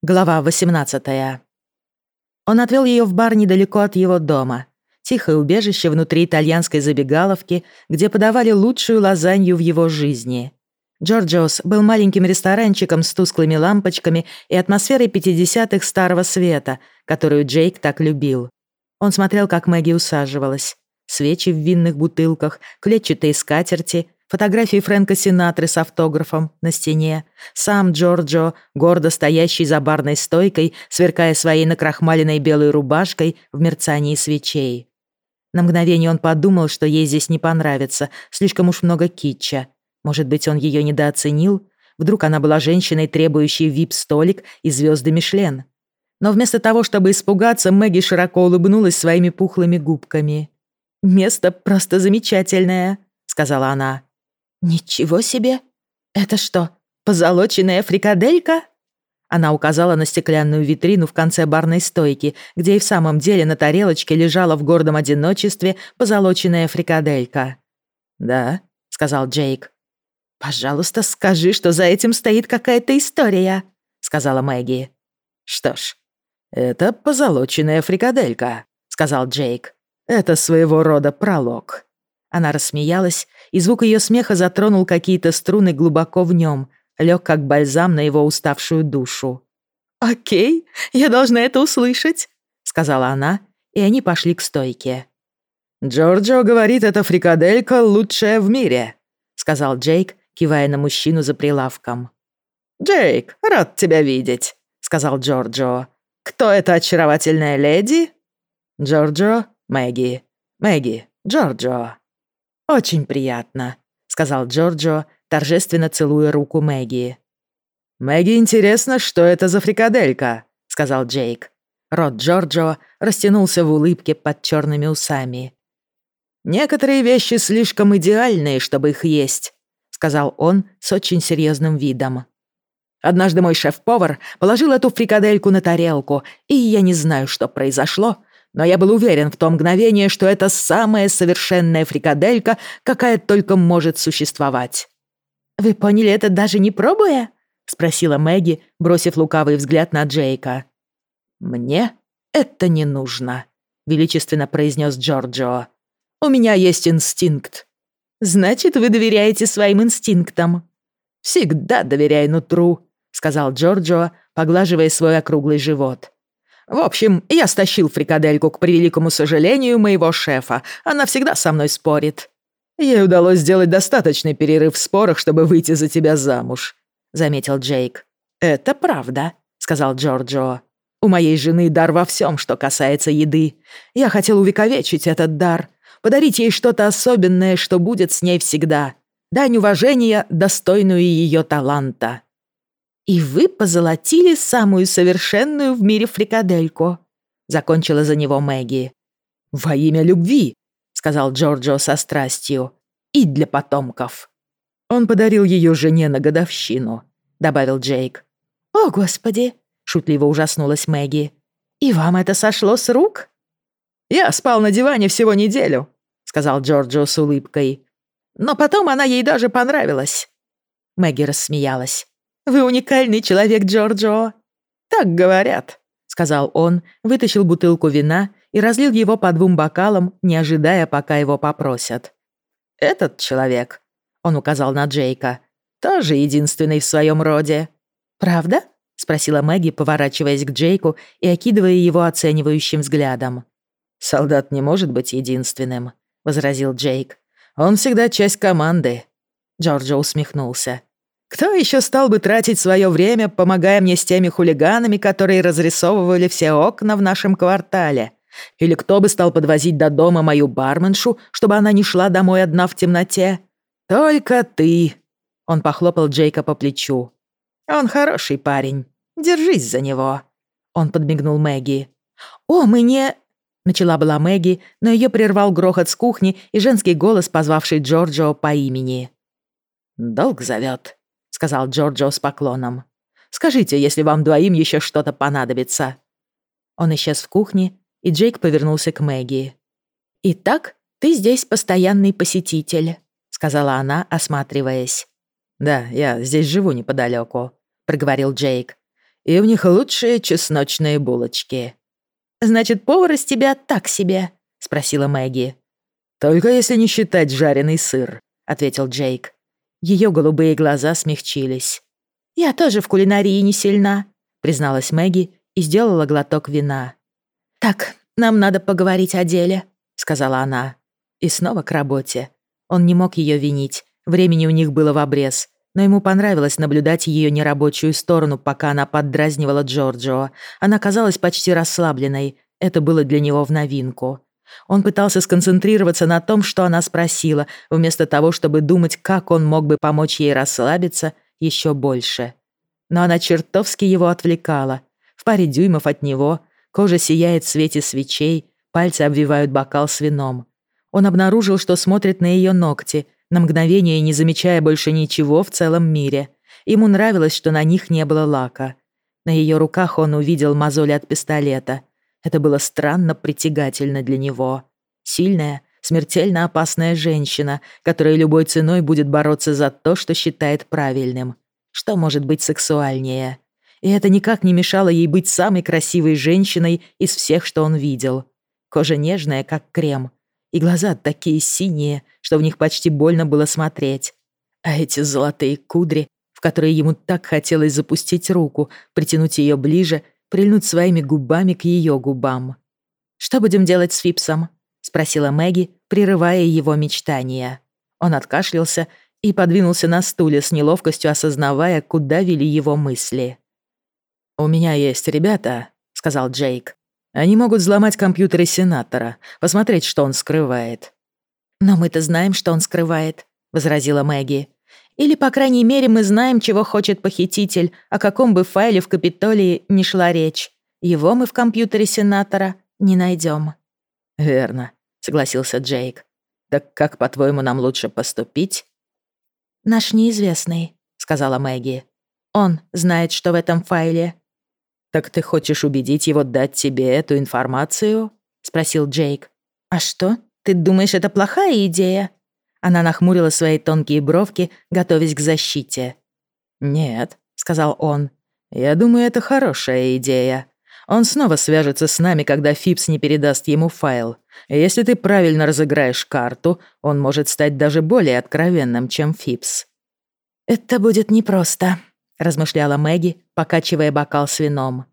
Глава 18. Он отвел ее в бар недалеко от его дома. Тихое убежище внутри итальянской забегаловки, где подавали лучшую лазанью в его жизни. Джорджиос был маленьким ресторанчиком с тусклыми лампочками и атмосферой 50-х старого света, которую Джейк так любил. Он смотрел, как Мэгги усаживалась. Свечи в винных бутылках, клетчатые скатерти — фотографии Фрэнка Синатры с автографом на стене, сам Джорджо, гордо стоящий за барной стойкой, сверкая своей накрахмаленной белой рубашкой в мерцании свечей. На мгновение он подумал, что ей здесь не понравится, слишком уж много китча. Может быть, он ее недооценил? Вдруг она была женщиной, требующей вип-столик и звезды Мишлен? Но вместо того, чтобы испугаться, Мэгги широко улыбнулась своими пухлыми губками. «Место просто замечательное», — сказала она. «Ничего себе! Это что, позолоченная фрикаделька?» Она указала на стеклянную витрину в конце барной стойки, где и в самом деле на тарелочке лежала в гордом одиночестве позолоченная фрикаделька. «Да», — сказал Джейк. «Пожалуйста, скажи, что за этим стоит какая-то история», — сказала Мэгги. «Что ж, это позолоченная фрикаделька», — сказал Джейк. «Это своего рода пролог». Она рассмеялась, и звук ее смеха затронул какие-то струны глубоко в нем, лег как бальзам на его уставшую душу. «Окей, я должна это услышать», — сказала она, и они пошли к стойке. «Джорджо говорит, эта фрикаделька лучшая в мире», — сказал Джейк, кивая на мужчину за прилавком. «Джейк, рад тебя видеть», — сказал Джорджо. «Кто эта очаровательная леди?» «Джорджо, Мэгги. Мэгги, Джорджо». «Очень приятно», — сказал Джорджо, торжественно целуя руку Мэгги. «Мэгги интересно, что это за фрикаделька», — сказал Джейк. Рот Джорджо растянулся в улыбке под черными усами. «Некоторые вещи слишком идеальные, чтобы их есть», — сказал он с очень серьезным видом. «Однажды мой шеф-повар положил эту фрикадельку на тарелку, и я не знаю, что произошло, но я был уверен в то мгновение, что это самая совершенная фрикаделька, какая только может существовать. «Вы поняли это даже не пробуя?» — спросила Мэгги, бросив лукавый взгляд на Джейка. «Мне это не нужно», — величественно произнес Джорджо. «У меня есть инстинкт». «Значит, вы доверяете своим инстинктам?» «Всегда доверяю нутру», — сказал Джорджо, поглаживая свой округлый живот. В общем, я стащил фрикадельку к превеликому сожалению моего шефа. Она всегда со мной спорит. Ей удалось сделать достаточный перерыв в спорах, чтобы выйти за тебя замуж», — заметил Джейк. «Это правда», — сказал Джорджо. «У моей жены дар во всем, что касается еды. Я хотел увековечить этот дар, подарить ей что-то особенное, что будет с ней всегда. Дань уважения, достойную ее таланта». «И вы позолотили самую совершенную в мире фрикадельку», — закончила за него Мэгги. «Во имя любви», — сказал Джорджо со страстью, — «и для потомков». «Он подарил ее жене на годовщину», — добавил Джейк. «О, Господи!» — шутливо ужаснулась Мэгги. «И вам это сошло с рук?» «Я спал на диване всего неделю», — сказал Джорджо с улыбкой. «Но потом она ей даже понравилась». Мэгги рассмеялась. Вы уникальный человек, Джорджо». «Так говорят», — сказал он, вытащил бутылку вина и разлил его по двум бокалам, не ожидая, пока его попросят. «Этот человек», — он указал на Джейка, — «тоже единственный в своем роде». «Правда?» — спросила Мэгги, поворачиваясь к Джейку и окидывая его оценивающим взглядом. «Солдат не может быть единственным», — возразил Джейк. «Он всегда часть команды». Джорджо усмехнулся. Кто еще стал бы тратить свое время, помогая мне с теми хулиганами, которые разрисовывали все окна в нашем квартале? Или кто бы стал подвозить до дома мою барменшу, чтобы она не шла домой одна в темноте? Только ты. Он похлопал Джейка по плечу. Он хороший парень. Держись за него. Он подмигнул Мэгги. О, мы не... Начала была Мэгги, но ее прервал грохот с кухни и женский голос, позвавший Джорджо по имени. «Долг зовет», сказал Джорджо с поклоном. «Скажите, если вам двоим еще что-то понадобится». Он исчез в кухне, и Джейк повернулся к Мэгги. «Итак, ты здесь постоянный посетитель», — сказала она, осматриваясь. «Да, я здесь живу неподалеку», — проговорил Джейк. и в них лучшие чесночные булочки». «Значит, повар из тебя так себе?» — спросила Мэгги. «Только если не считать жареный сыр», — ответил Джейк. Ее голубые глаза смягчились. «Я тоже в кулинарии не сильна», — призналась Мэгги и сделала глоток вина. «Так, нам надо поговорить о деле», — сказала она. И снова к работе. Он не мог ее винить, времени у них было в обрез, но ему понравилось наблюдать ее нерабочую сторону, пока она поддразнивала Джорджио. Она казалась почти расслабленной, это было для него в новинку. Он пытался сконцентрироваться на том, что она спросила, вместо того, чтобы думать, как он мог бы помочь ей расслабиться еще больше. Но она чертовски его отвлекала. В паре дюймов от него кожа сияет в свете свечей, пальцы обвивают бокал с вином. Он обнаружил, что смотрит на ее ногти, на мгновение не замечая больше ничего в целом мире. Ему нравилось, что на них не было лака. На ее руках он увидел мозоли от пистолета. Это было странно притягательно для него. Сильная, смертельно опасная женщина, которая любой ценой будет бороться за то, что считает правильным. Что может быть сексуальнее? И это никак не мешало ей быть самой красивой женщиной из всех, что он видел. Кожа нежная, как крем, и глаза такие синие, что в них почти больно было смотреть. А эти золотые кудри, в которые ему так хотелось запустить руку, притянуть ее ближе, прильнуть своими губами к ее губам. «Что будем делать с Фипсом?» — спросила Мэгги, прерывая его мечтания. Он откашлялся и подвинулся на стуле с неловкостью, осознавая, куда вели его мысли. «У меня есть ребята», — сказал Джейк. Они могут взломать компьютеры сенатора, посмотреть, что он скрывает». «Но мы-то знаем, что он скрывает», — возразила Мэгги. «Или, по крайней мере, мы знаем, чего хочет похититель, о каком бы файле в Капитолии не шла речь. Его мы в компьютере сенатора не найдем». «Верно», — согласился Джейк. «Так как, по-твоему, нам лучше поступить?» «Наш неизвестный», — сказала Мэгги. «Он знает, что в этом файле, «Так ты хочешь убедить его дать тебе эту информацию?» — спросил Джейк. «А что? Ты думаешь, это плохая идея?» Она нахмурила свои тонкие бровки, готовясь к защите. «Нет», — сказал он. «Я думаю, это хорошая идея. Он снова свяжется с нами, когда Фипс не передаст ему файл. Если ты правильно разыграешь карту, он может стать даже более откровенным, чем Фипс». «Это будет непросто», размышляла Мэгги, покачивая бокал с вином.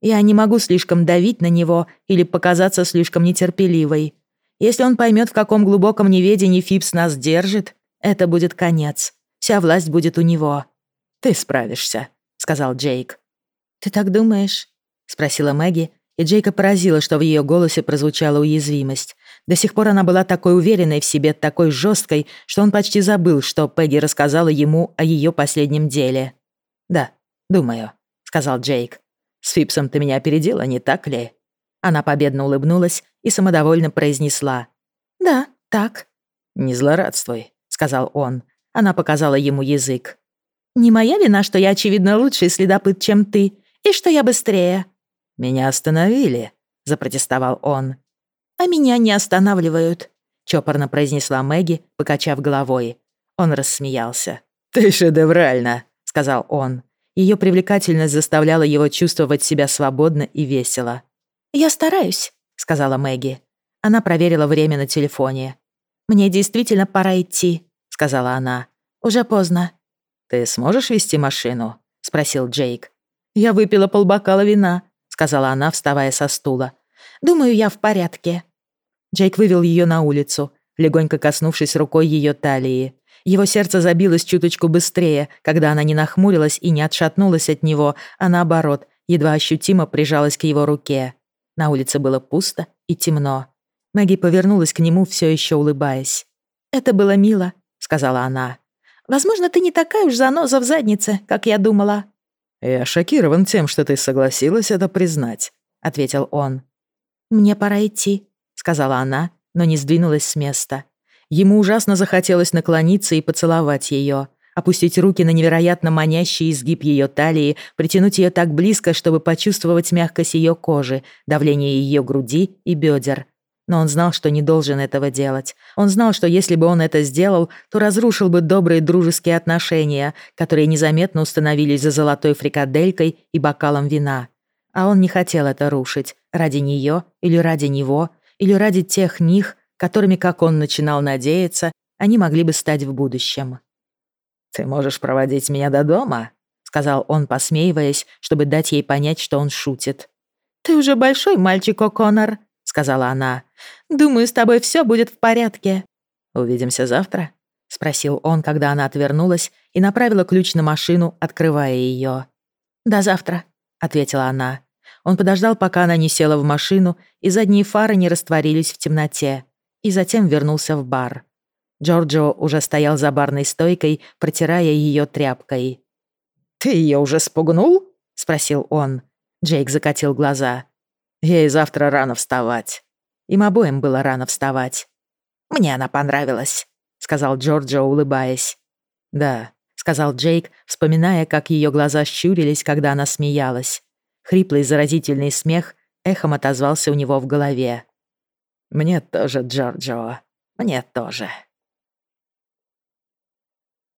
Я не могу слишком давить на него или показаться слишком нетерпеливой. Если он поймет, в каком глубоком неведении Фипс нас держит, это будет конец. Вся власть будет у него. Ты справишься, сказал Джейк. Ты так думаешь? спросила Мэгги, и Джейка поразило, что в ее голосе прозвучала уязвимость. До сих пор она была такой уверенной в себе, такой жесткой, что он почти забыл, что Пегги рассказала ему о ее последнем деле. «Да, думаю», — сказал Джейк. «С Фипсом ты меня опередила, не так ли?» Она победно улыбнулась и самодовольно произнесла. «Да, так». «Не злорадствуй», — сказал он. Она показала ему язык. «Не моя вина, что я, очевидно, лучший следопыт, чем ты, и что я быстрее». «Меня остановили», — запротестовал он. «А меня не останавливают», — чопорно произнесла Мэгги, покачав головой. Он рассмеялся. «Ты шедеврально», сказал он. Ее привлекательность заставляла его чувствовать себя свободно и весело. «Я стараюсь», — сказала Мэгги. Она проверила время на телефоне. «Мне действительно пора идти», — сказала она. «Уже поздно». «Ты сможешь вести машину?» — спросил Джейк. «Я выпила полбокала вина», — сказала она, вставая со стула. «Думаю, я в порядке». Джейк вывел ее на улицу, легонько коснувшись рукой ее талии. Его сердце забилось чуточку быстрее, когда она не нахмурилась и не отшатнулась от него, а наоборот, едва ощутимо прижалась к его руке. На улице было пусто и темно. Мэгги повернулась к нему, все еще улыбаясь. «Это было мило», — сказала она. «Возможно, ты не такая уж заноза в заднице, как я думала». «Я шокирован тем, что ты согласилась это признать», — ответил он. «Мне пора идти», — сказала она, но не сдвинулась с места. Ему ужасно захотелось наклониться и поцеловать ее, опустить руки на невероятно манящий изгиб ее талии, притянуть ее так близко, чтобы почувствовать мягкость ее кожи, давление ее груди и бедер. Но он знал, что не должен этого делать. Он знал, что если бы он это сделал, то разрушил бы добрые дружеские отношения, которые незаметно установились за золотой фрикаделькой и бокалом вина. А он не хотел это рушить. Ради нее или ради него, или ради тех них, которыми, как он начинал надеяться, они могли бы стать в будущем. «Ты можешь проводить меня до дома?» — сказал он, посмеиваясь, чтобы дать ей понять, что он шутит. «Ты уже большой мальчик, О'Коннор», — сказала она. «Думаю, с тобой все будет в порядке». «Увидимся завтра?» — спросил он, когда она отвернулась и направила ключ на машину, открывая ее. «До завтра», — ответила она. Он подождал, пока она не села в машину, и задние фары не растворились в темноте, и затем вернулся в бар. Джорджо уже стоял за барной стойкой, протирая ее тряпкой. «Ты ее уже спугнул?» — спросил он. Джейк закатил глаза. Ей завтра рано вставать. Им обоим было рано вставать. «Мне она понравилась», — сказал Джорджо, улыбаясь. «Да», — сказал Джейк, вспоминая, как ее глаза щурились, когда она смеялась. Хриплый заразительный смех эхом отозвался у него в голове. «Мне тоже, Джорджо, мне тоже».